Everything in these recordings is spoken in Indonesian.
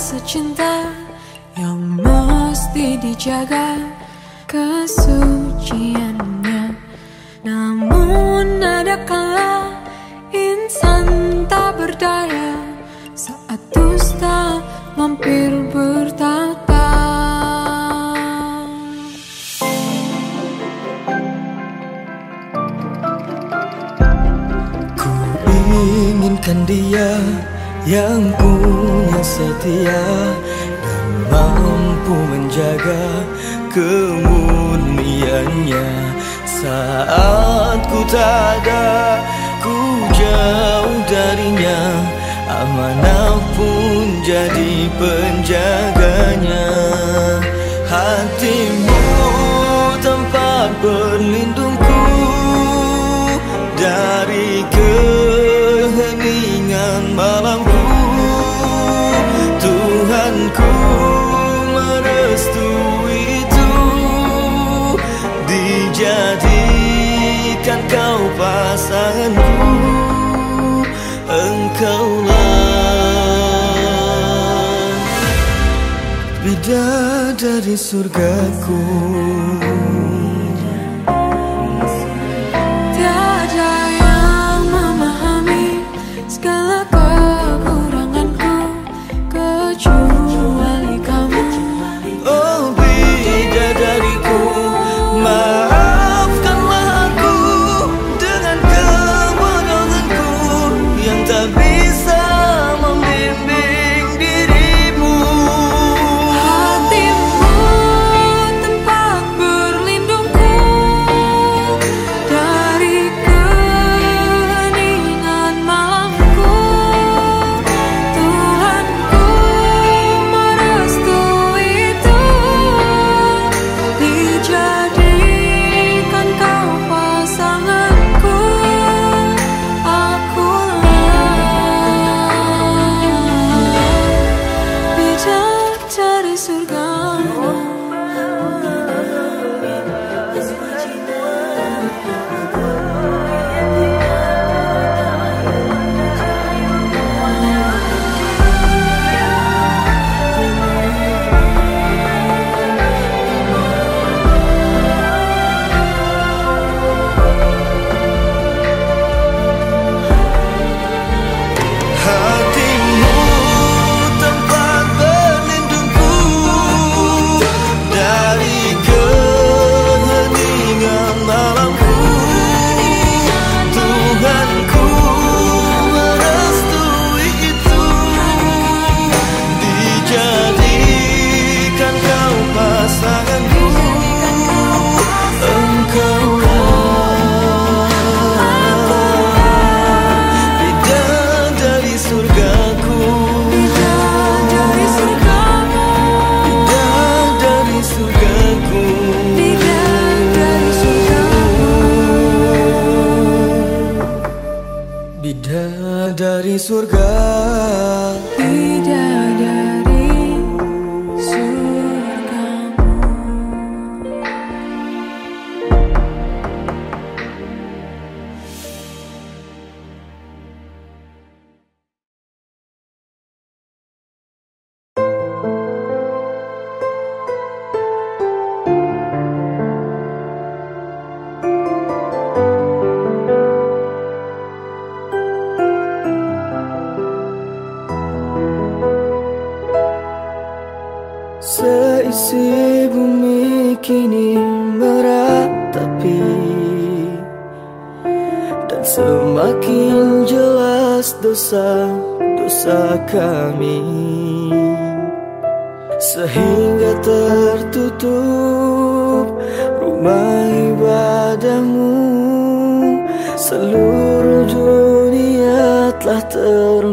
rasa cinta yang mesti dijaga kesuciannya. Namun ada kala insan tak berdaya saat dusta mampir bertata. Ku inginkan dia yang punya setia dan mampu menjaga kemurniannya saat ku tak ada ku jauh darinya. Amanah pun jadi penjaganya. Hatimu tempat berlindungku dari keheningan malamku Tuhanku merestui itu. Dijadikan kau pasanganku Engkaulah bidadari surgaku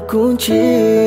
contigo.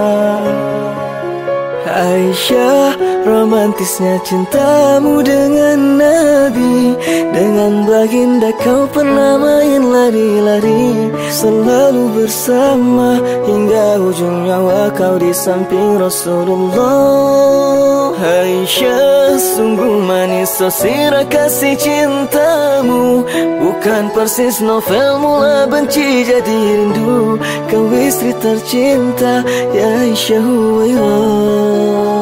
Aisyah romantisnya cintamu dengan Nabi. Dengan baginda kau pernah main lari-lari. Selalu bersama hingga ujung nyawa kau di samping Rasulullah. Aisyah sungguh manis sosira kasih cintamu. Bukan persis novel mula benci jadi rindu. Kau istri tercinta ya Aisyah Huwairah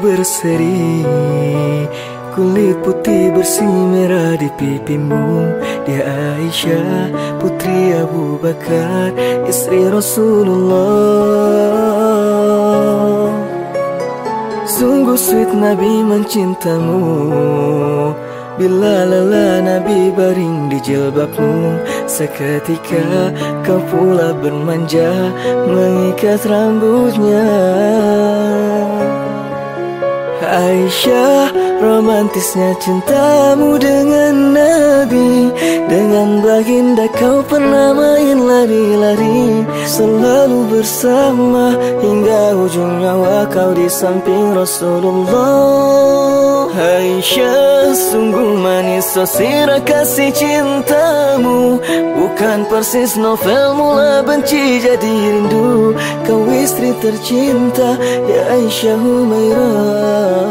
berseri. Kulit putih bersih merah di pipimu. Dia Aisyah putri Abu Bakar Istri Rasulullah. Sungguh sweet Nabi mencintamu. Bila lelah Nabi baring di jilbabmu Seketika kau pula bermanja Mengikat rambutnya Aisyah Romantisnya cintamu dengan Nabi. Dengan baginda kau pernah main lari-lari. Selalu bersama hingga ujung nyawa kau di samping Rasulullah. Aisyah sungguh manis sosira kasih cintamu. Bukan persis novel mula benci jadi rindu. Kau istri tercinta ya Aisyah Humairah.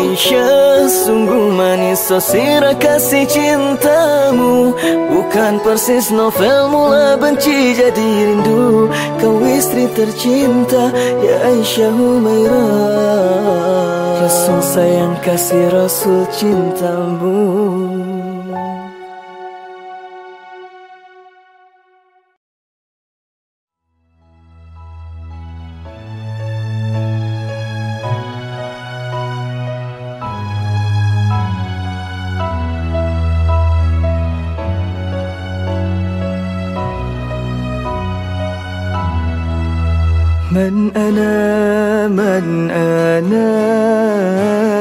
Aisyah sungguh manis sosira kasih cintamu. Bukan persis novel mula benci jadi rindu. Kau istri tercinta ya Aisyah Humairah. Rasul sayang kasih Rasul cintamu من أنا من أنا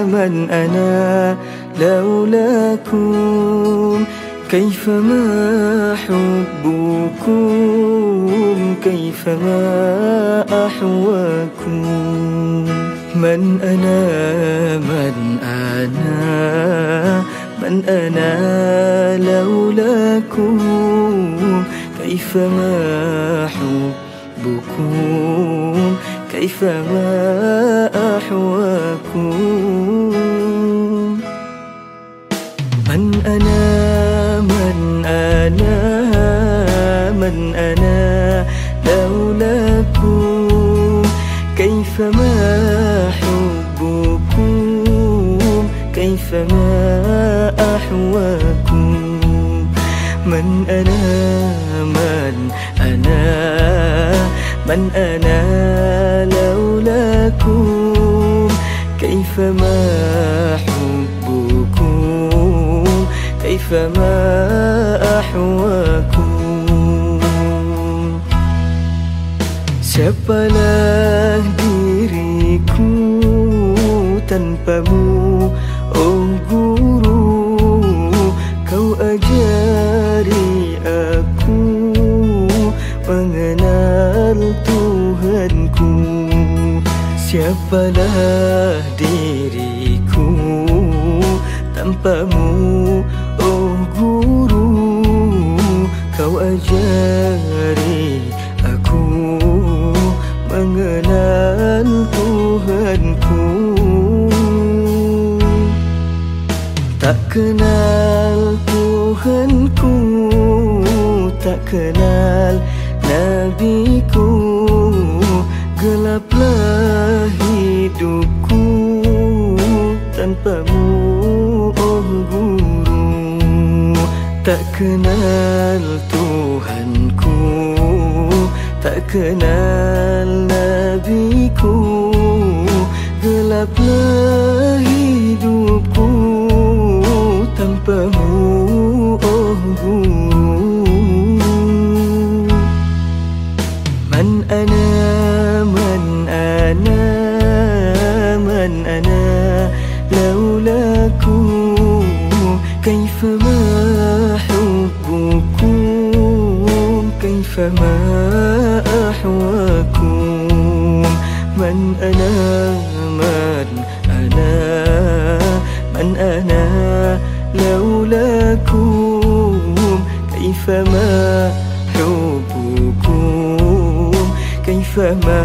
من أنا. لولاكم كيفما حبكم كيفما أحواكم. من أنا من أنا من أنا. لولاكم كيفما حبكم. كيفما أحواكم من أنا من أنا من أنا لولاكم. كيفما حبكم كيفما أحواكم من أنا من أنا من أنا كيفما حبكم؟ كيف ما أحواكم؟ سبلاه ديريكم تنفمون. Siapalah diriku tanpamu Oh guru Kau ajari aku mengenal Tuhanku. Tak kenal Tuhanku Tak kenal Nabiku. Gelaplah hidupku Tanpamu oh guru. Tak kenal Tuhanku Tak kenal Nabiku. Gelaplah hidupku Tanpamu كيفما أحواكم من أنا من أنا من أنا لولاكم كيفما حبكم كيفما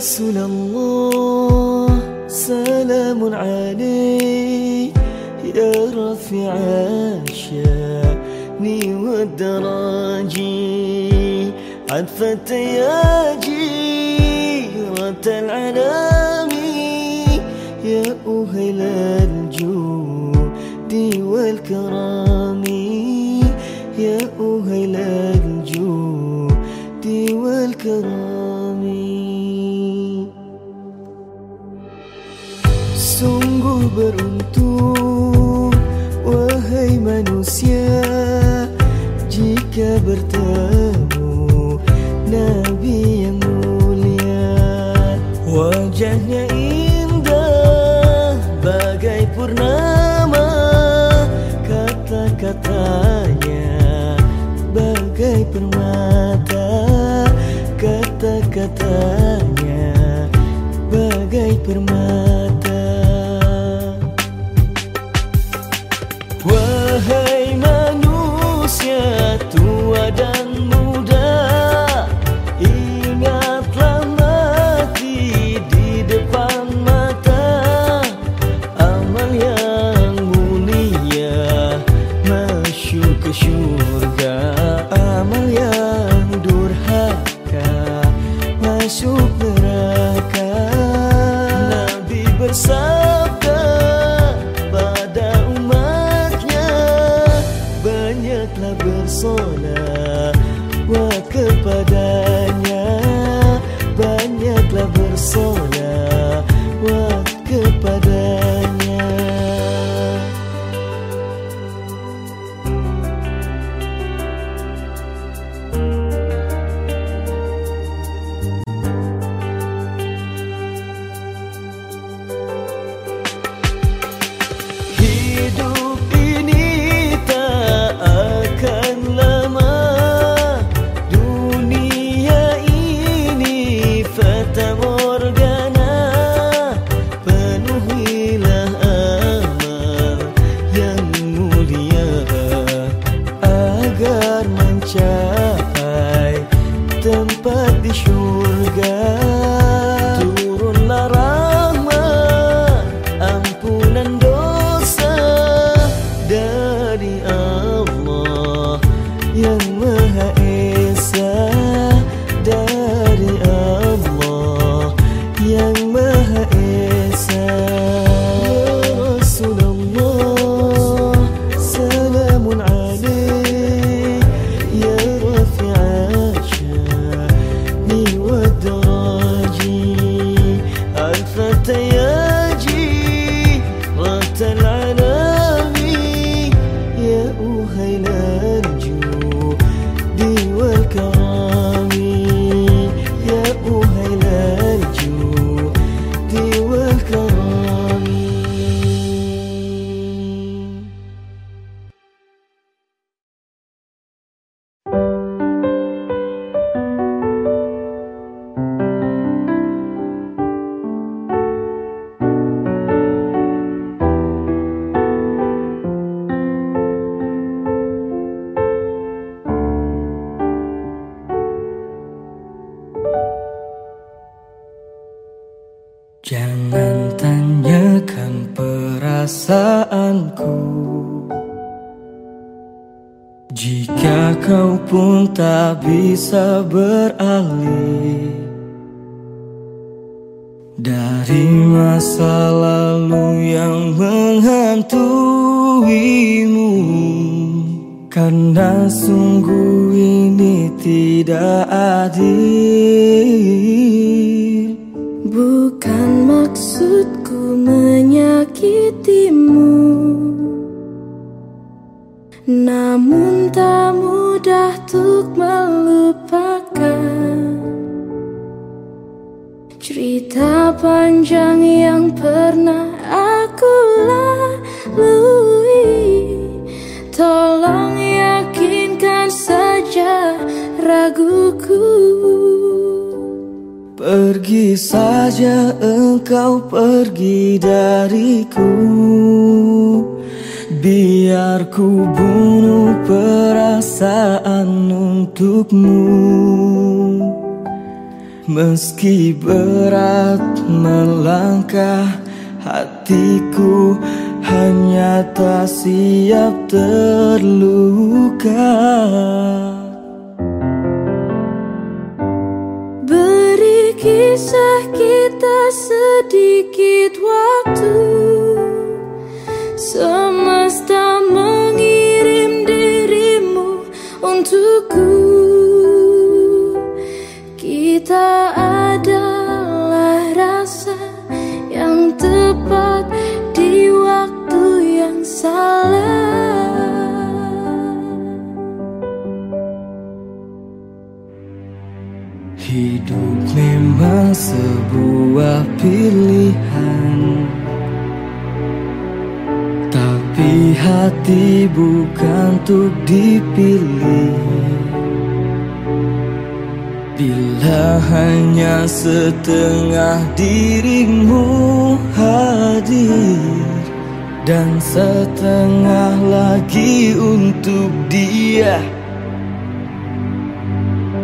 رسول الله. سلام عليك يا رفيع الشأن والدراجي عطفة يا جيرة العنام يا أهل الجود والكرام. يا أهل الجود والكرام. Beruntung. Wahai manusia Jika bertemu Nabi yang mulia. Wajahnya indah Bagai purnama. Kata-katanya Bagai permata. Kata-katanya Bagai permata Jika kau pun tak bisa beralih Dari masa lalu yang menghantuimu Karena sungguh ini tidak adil Namun tak mudah untuk melupakan Cerita panjang yang pernah aku lalui. Tolong yakinkan saja raguku. Pergi saja engkau pergi dariku Biar ku bunuh perasaan untukmu. Meski berat melangkah Hatiku hanya tak siap terluka. Beri kisah kita sedikit waktu sebuah pilihan. Tapi hati bukan untuk dipilih. Bila hanya setengah dirimu hadir Dan setengah lagi untuk dia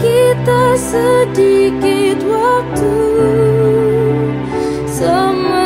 kita sedikit waktu. Semesta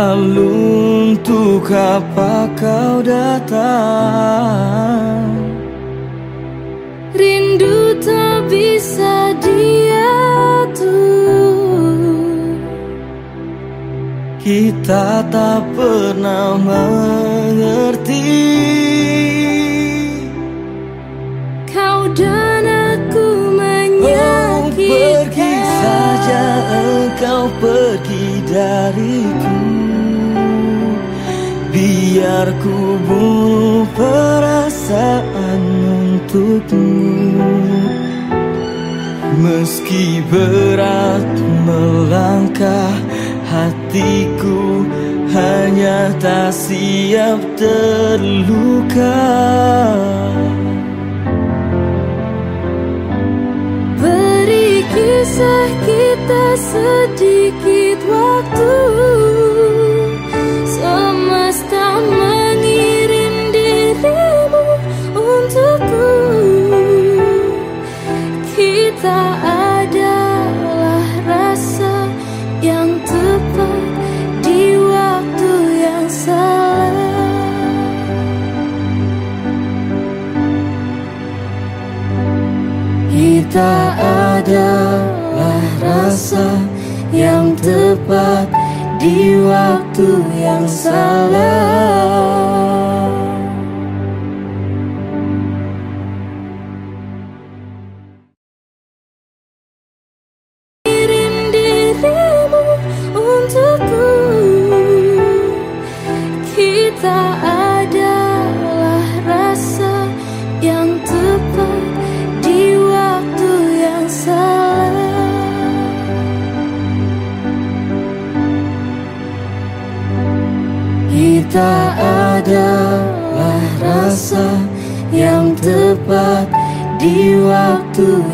Lalu untuk apa kau datang? Rindu tak bisa diatur. Kita tak pernah mengerti. Kau dan aku Oh pergi menyakitkan. saja engkau pergi dariku Biar ku bunuh perasaan untukmu. Meski berat melangkah Hatiku hanya tak siap terluka. Beri kisah kita sedikit Kita adalah rasa yang tepat di waktu yang salah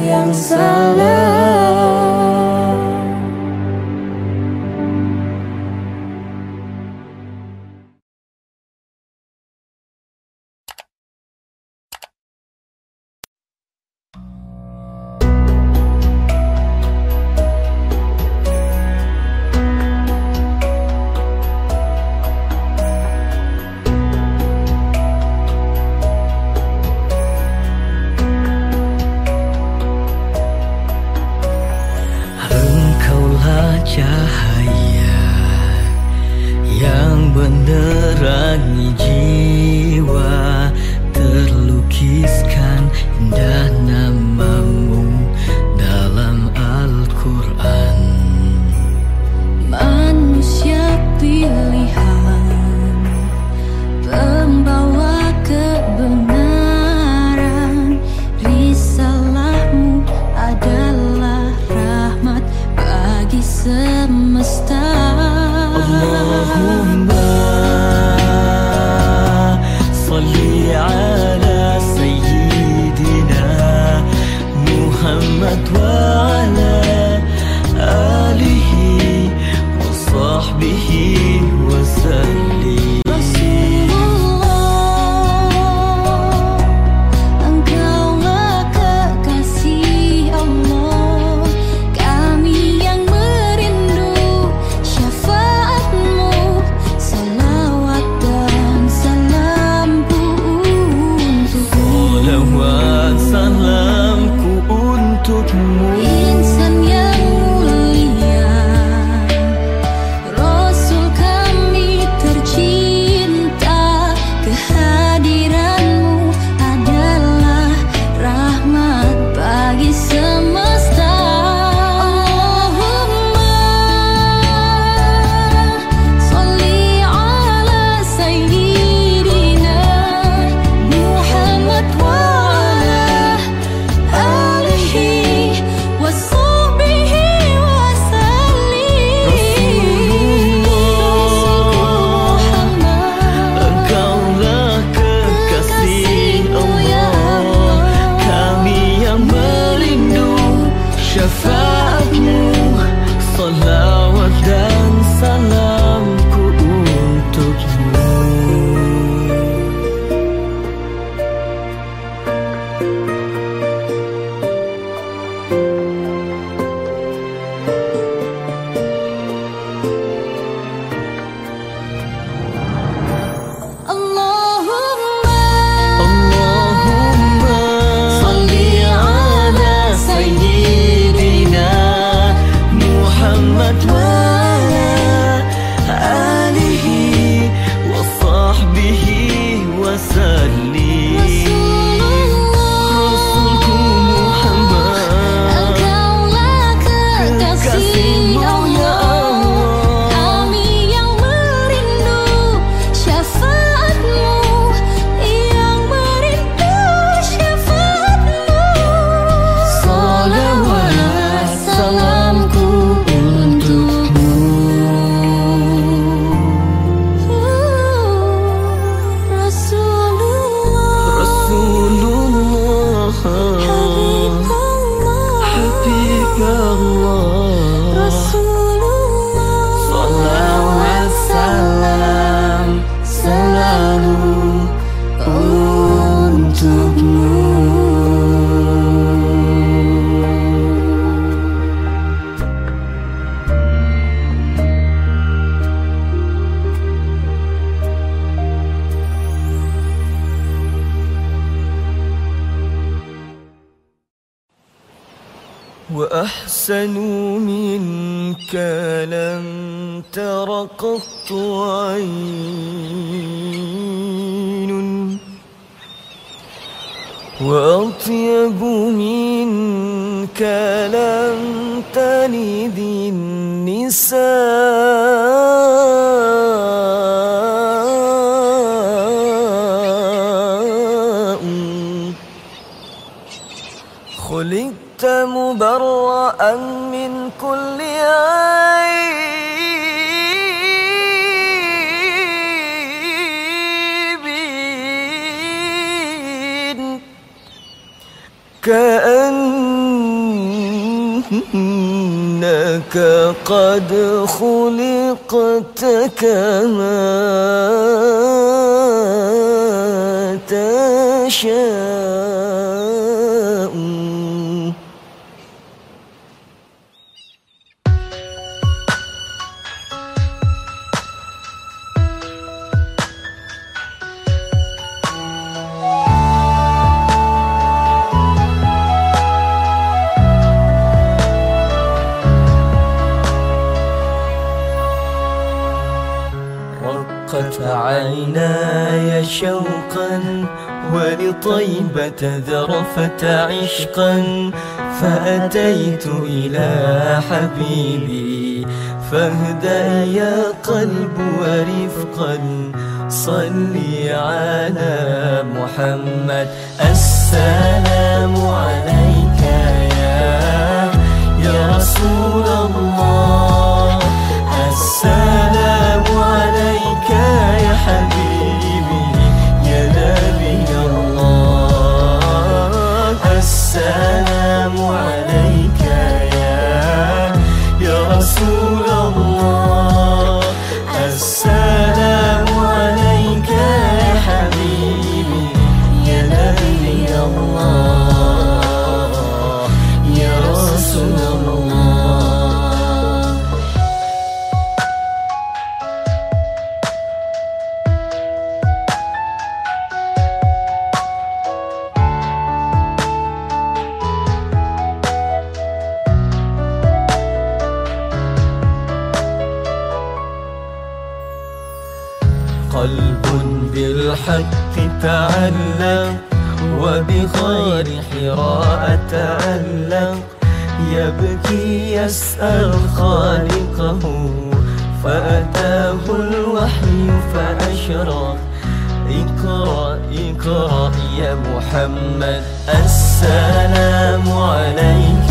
yang salah فتذر عشقا فأتيت إلى حبيبي. فاهدى يا قلب ورفقا صلي على محمد. السلام عليك يا يا رسول الله. السلام أتعلق وبخير حراء أتعلق يبكي يسأل خالقه فأتاه الوحي فأشرق اقرأ اقرأ يا محمد السلام عليك.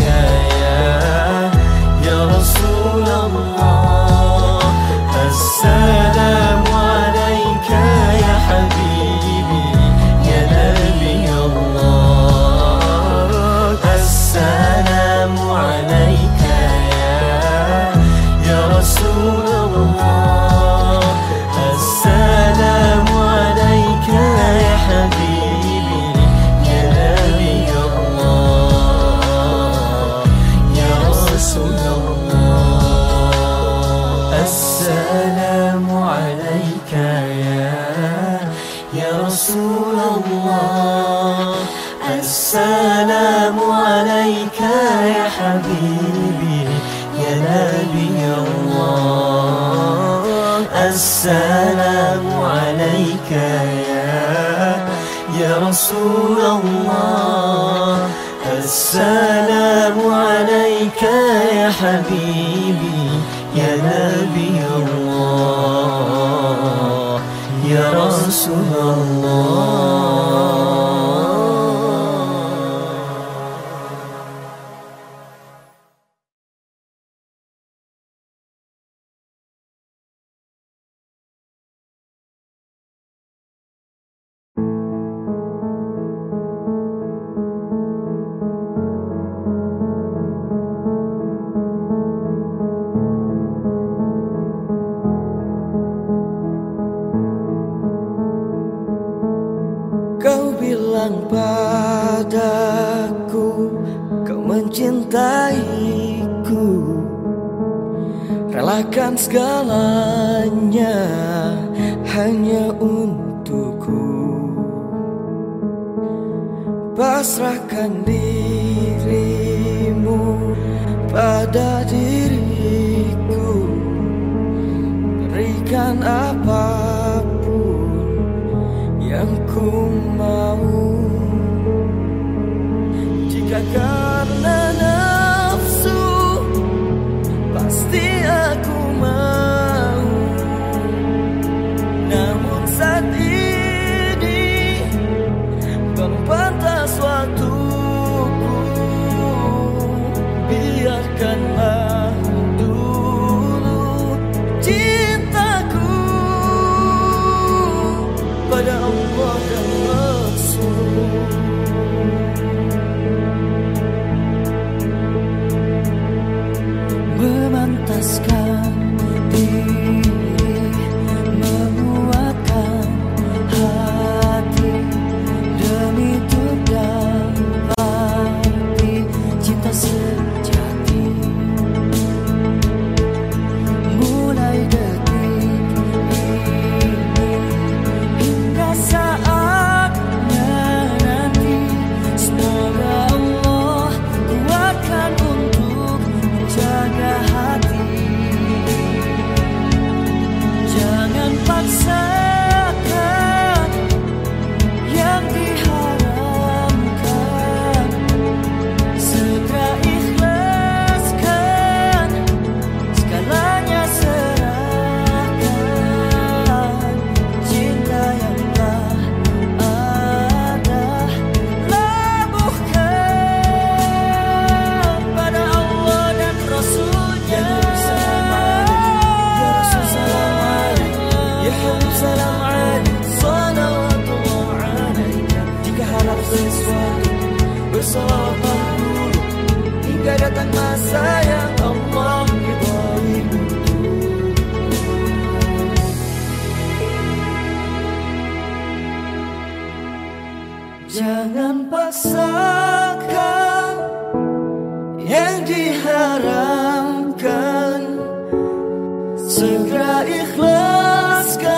Ikhlaskan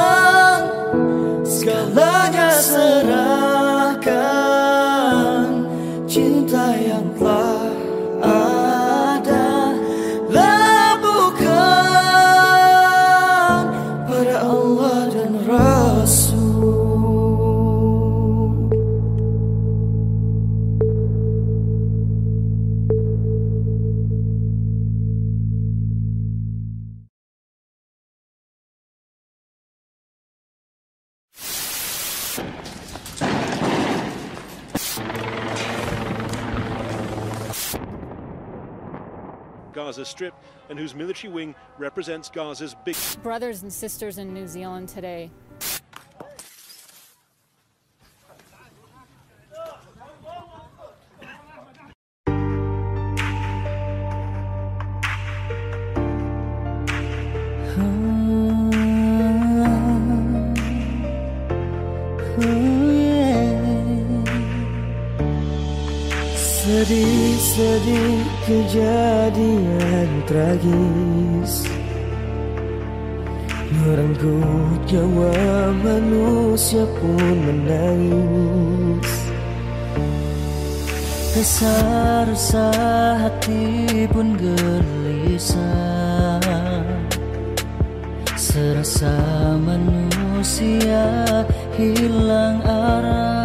Segalanya serahkan and whose wing represents Gaza's big. brothers and sisters in New Zealand today. Sedih-sedih kejadian tragis Merenggut nyawa manusia pun menangis. Resah-resah hati pun gelisah. Serasa manusia hilang arah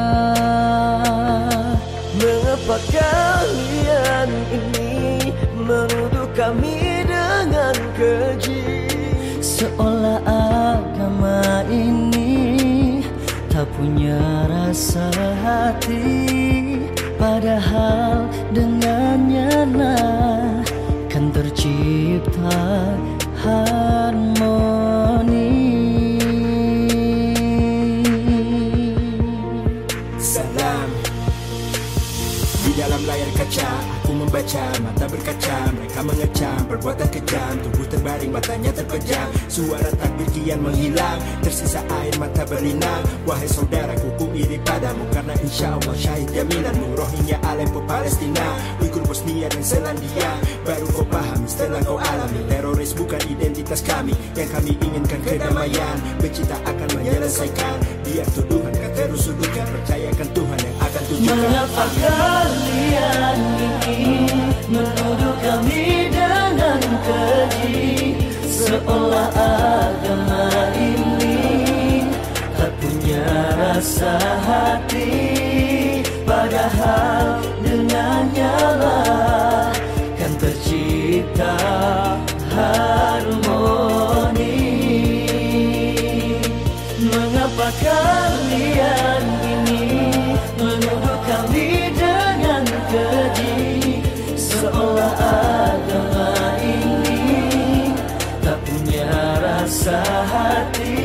agama ini tak punya rasa hati Padahal dengannya kan tercipta harmoni. Salam Di dalam layar kaca Aku membaca Mata berkaca Mengecam. Perbuatan kejam Tubuh terbaring Matanya terpejam. Suara takbir kian menghilang Tersisa air mata berlinang. Wahai saudaraku ku iri padamu Karena insya Allah syahid jaminanmu. Rohingya Aleppo Palestina Uyghur Bosnia dan Selandia. Baru kau pahami setelah kau alami Teroris bukan identitas kami. Yang kami inginkan kedamaian Benci akan menyelesaikan. Biar tuduhan kan terus sudutkan Percayakan Tuhan yang akan tunjukkan. Mengapa kalian ini menuduh kami dengan keji Seolah agama ini. Tak punya rasa hati Padahal dengan nyala Kan tercipta harmoni. Mengapa kalian sehati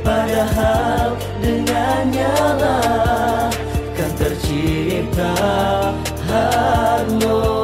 Padahal dengannya lah Kan tercipta harmoni.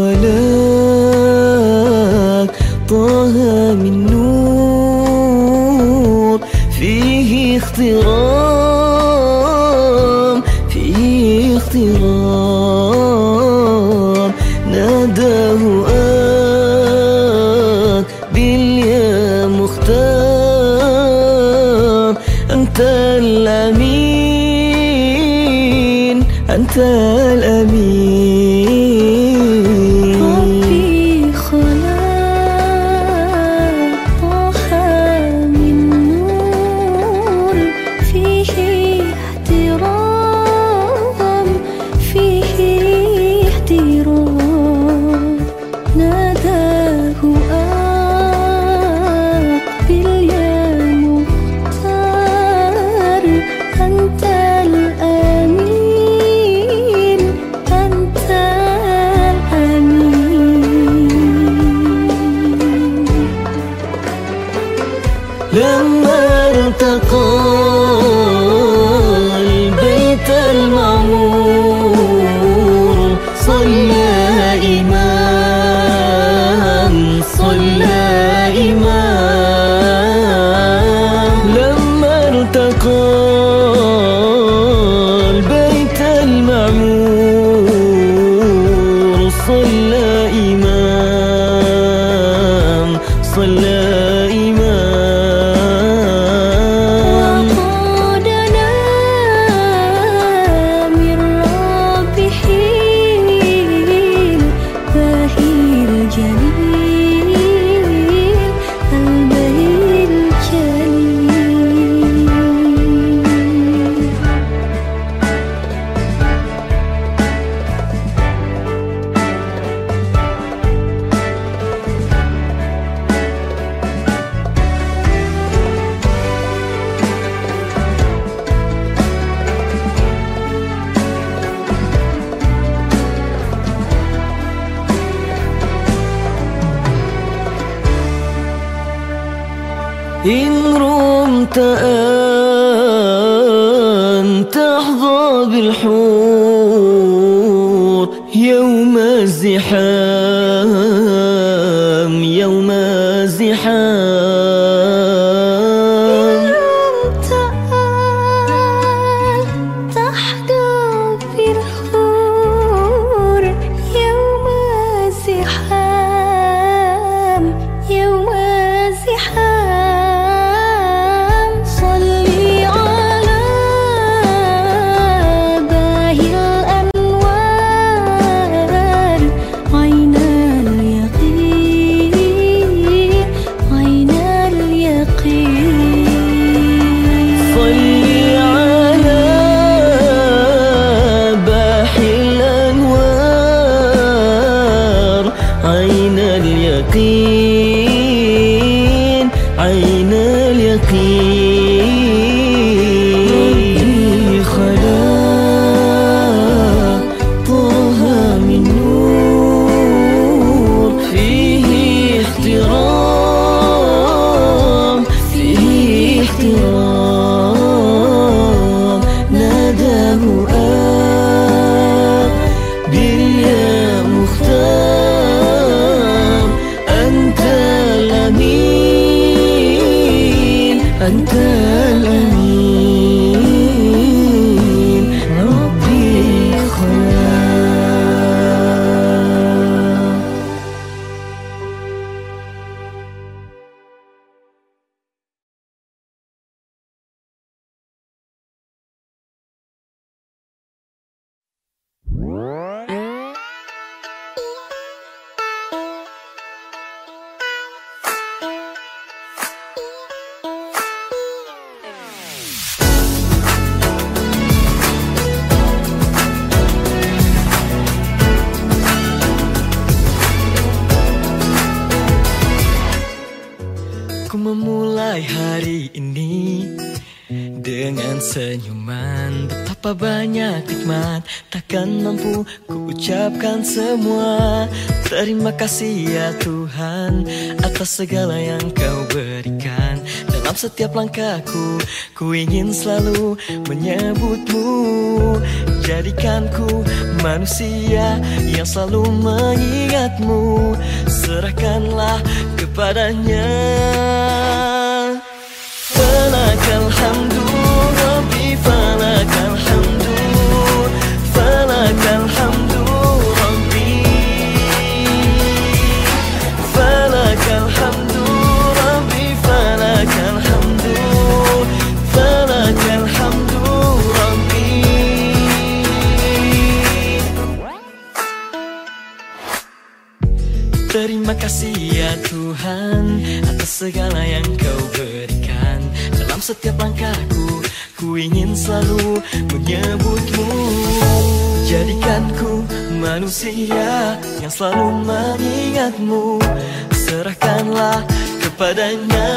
خلق hati. semua. Terima kasih ya Tuhan Atas segala yang kau berikan. Dalam setiap langkahku Ku ingin selalu menyebutmu. Jadikanku manusia yang selalu mengingatmu. Serahkanlah kepadanya. Pelak hamba manusia yang selalu mengingatmu. Serahkanlah kepadanya.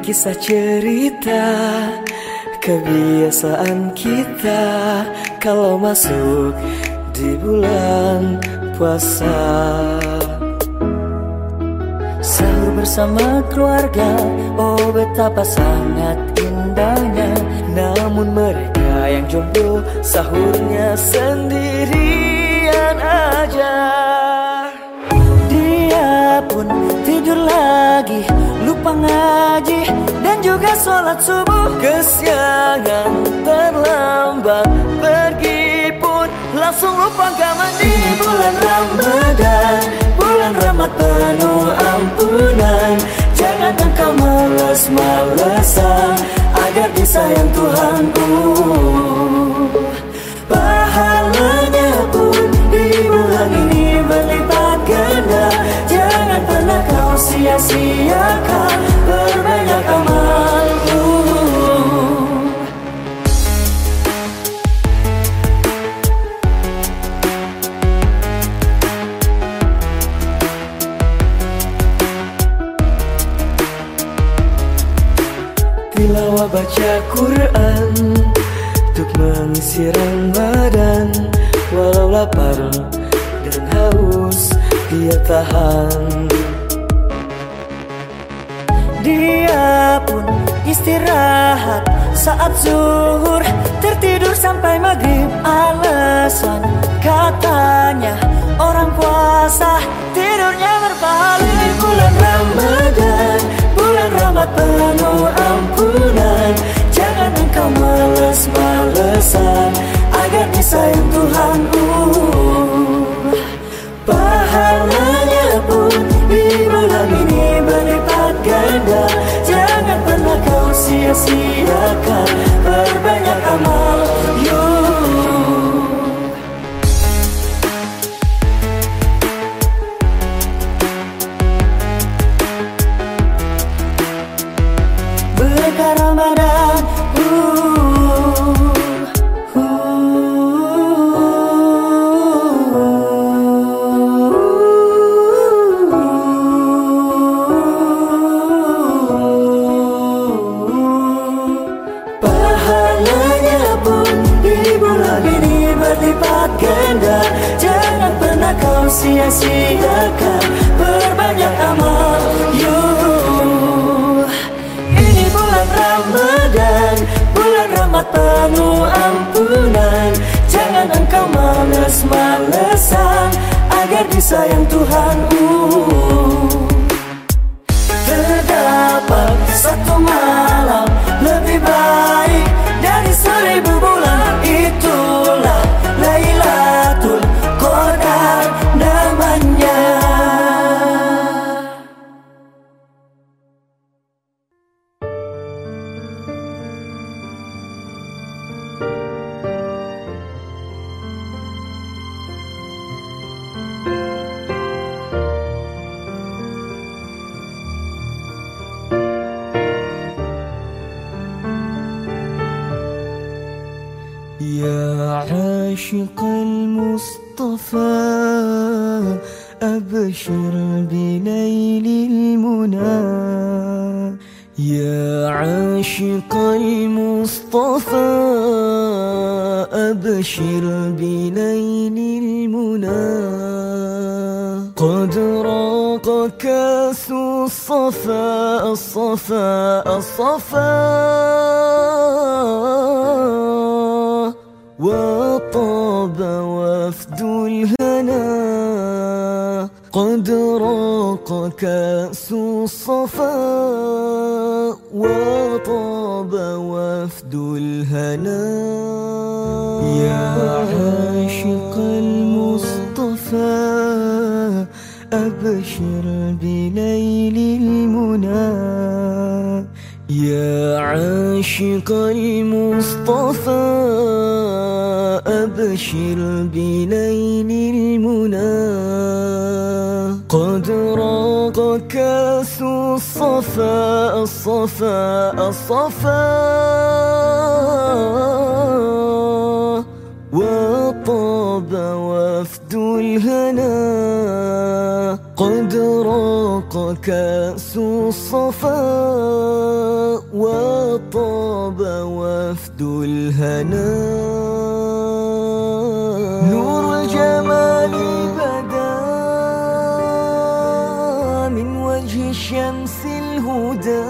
kisah cerita Kebiasaan kita Kalau masuk di bulan puasa. Sahur bersama keluarga Oh betapa sangat indahnya. Namun mereka yang jomblo Sahurnya sendirian aja. Dia pun tidur lagi pengaji dan juga sholat subuh. Kesiangan terlambat pergi pun langsung lupa kaman Di bulan Ramadan, bulan Ramad penuh ampunan. Jangan engkau males-malesan agar disayang Tuhanku. Pahalanya pun di bulan ini berlipat sia-siakan Berbanyak amal uh. Tilawah baca Quran Untuk mengisi Ramadan Walau lapar dan haus Dia tahan Dia pun istirahat saat zuhur Tertidur sampai maghrib. Alasan Katanya orang puasa tidurnya berpahala Ini bulan Ramadan Bulan rahmat penuh ampunan. Jangan engkau males-malesan Agar disayang Tuhan uh. Pahalanya Agar disayang عاشق المصطفى أبشر بنيل المنى. يا عاشق المصطفى أبشر بنيل المنى. قد راق كاس الصفا الصفا الصفا. راق كاس الصفا وطاب وفد الهنا. يا عاشق المصطفى أبشر بنيل المنى. يا عاشق المصطفى أبشر بنيل المنى. الصفا الصفا الصفا. وطاب وفد الهنا. قد راق كأس الصفا. وطاب وفد الهنا. الشمس الهدى.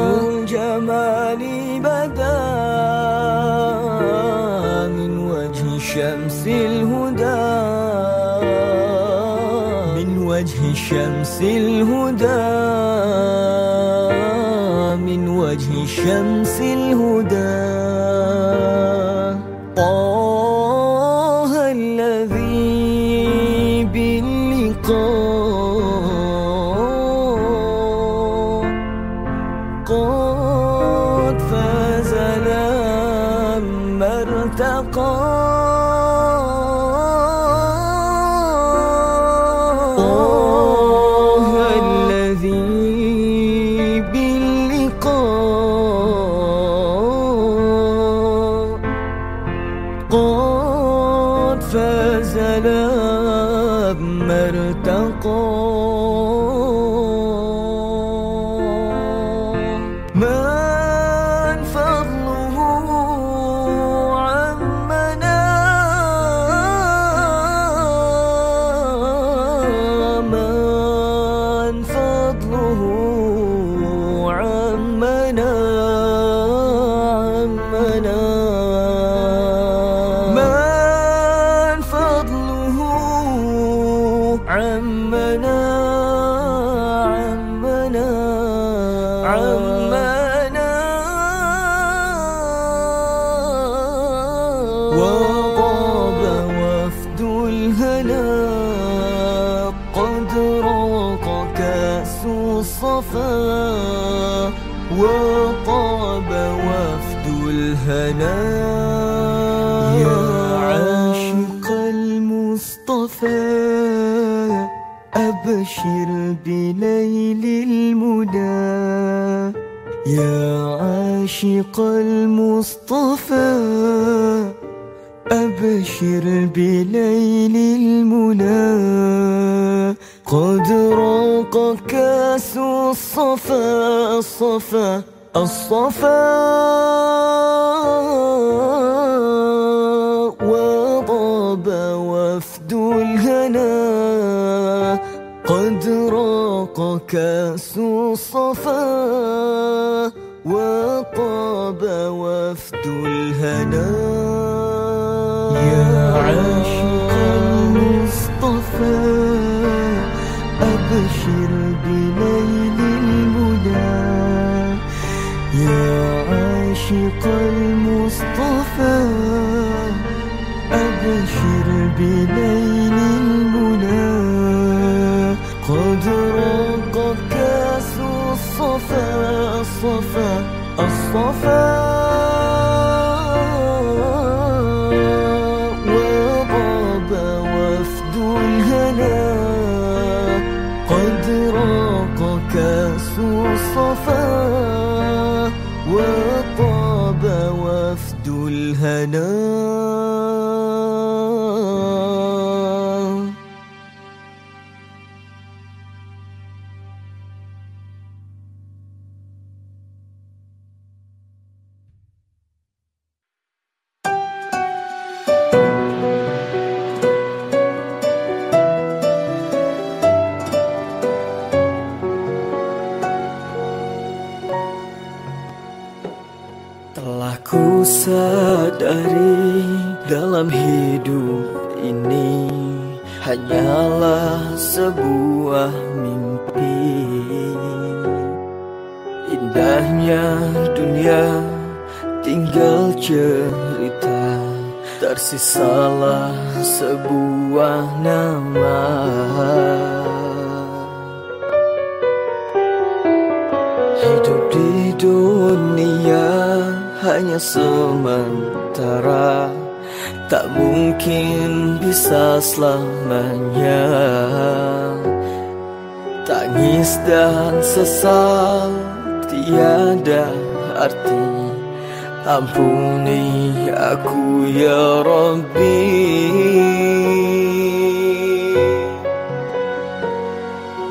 نور الجمال بدا من وجه الشمس الهدى. من وجه الشمس الهدى من وجه الشمس المصطفى أبشر بليل المنى يا عاشق المصطفى أبشر بليل المنى قد راق كاس الصفا الصفا. الصفا وضاب راق كاس الصفا وطاب وفد الهنا. يا عاشق المصطفى أبشر بليل المنى. يا عاشق المصطفى قد راق كاس الصفا وطاب وفد الهنا sadari dalam hidup ini hanyalah sebuah mimpi. Indahnya dunia tinggal cerita. Tersisalah sebuah nama. Hidup di dunia hanya sementara. Tak mungkin bisa selamanya. Tangis dan sesal tiada arti. Ampuni aku ya Rabbi.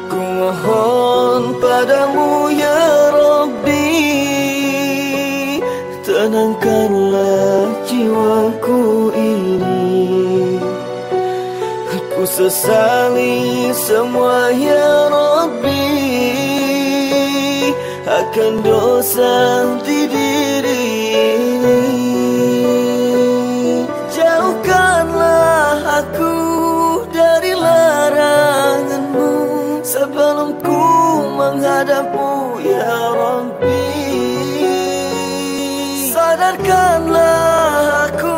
Ku mohon padamu ya Rabbi Tenangkanlah jiwaku ini. Ku sesali semua ya Rabbi. Akan dosa di diri ini. Jauhkanlah aku dari laranganmu Sebelum ku menghadapmu ya Rabbi Sadarkanlah aku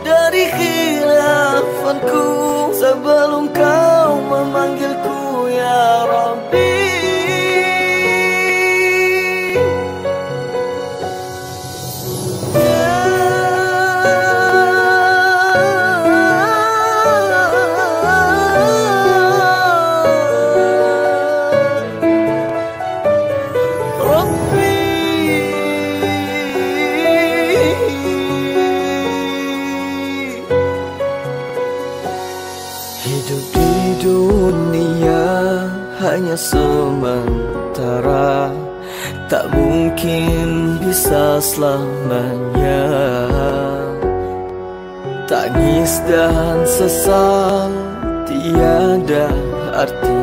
dari khilafanku. Sebelum kau memanggilku ya Rabbi. Hanya sementara Tak mungkin bisa selamanya. Tangis dan sesal tiada arti.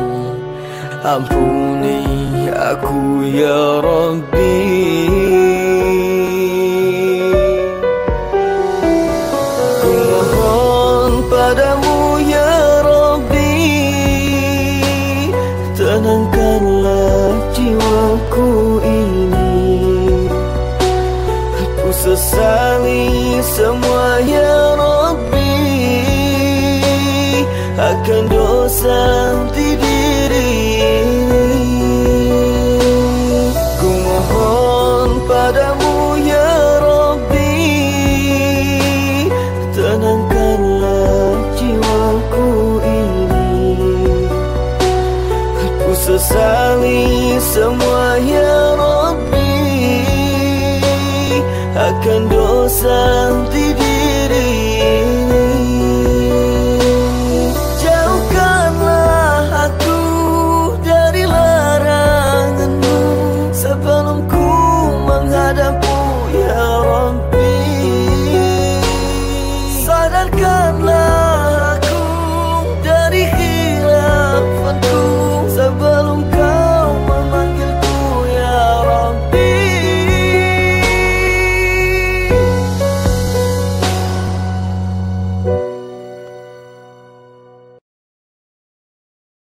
Ampuni aku ya Rabbi. Ku mohon padamu Ku sesali semua ya Rabbi Akan dosa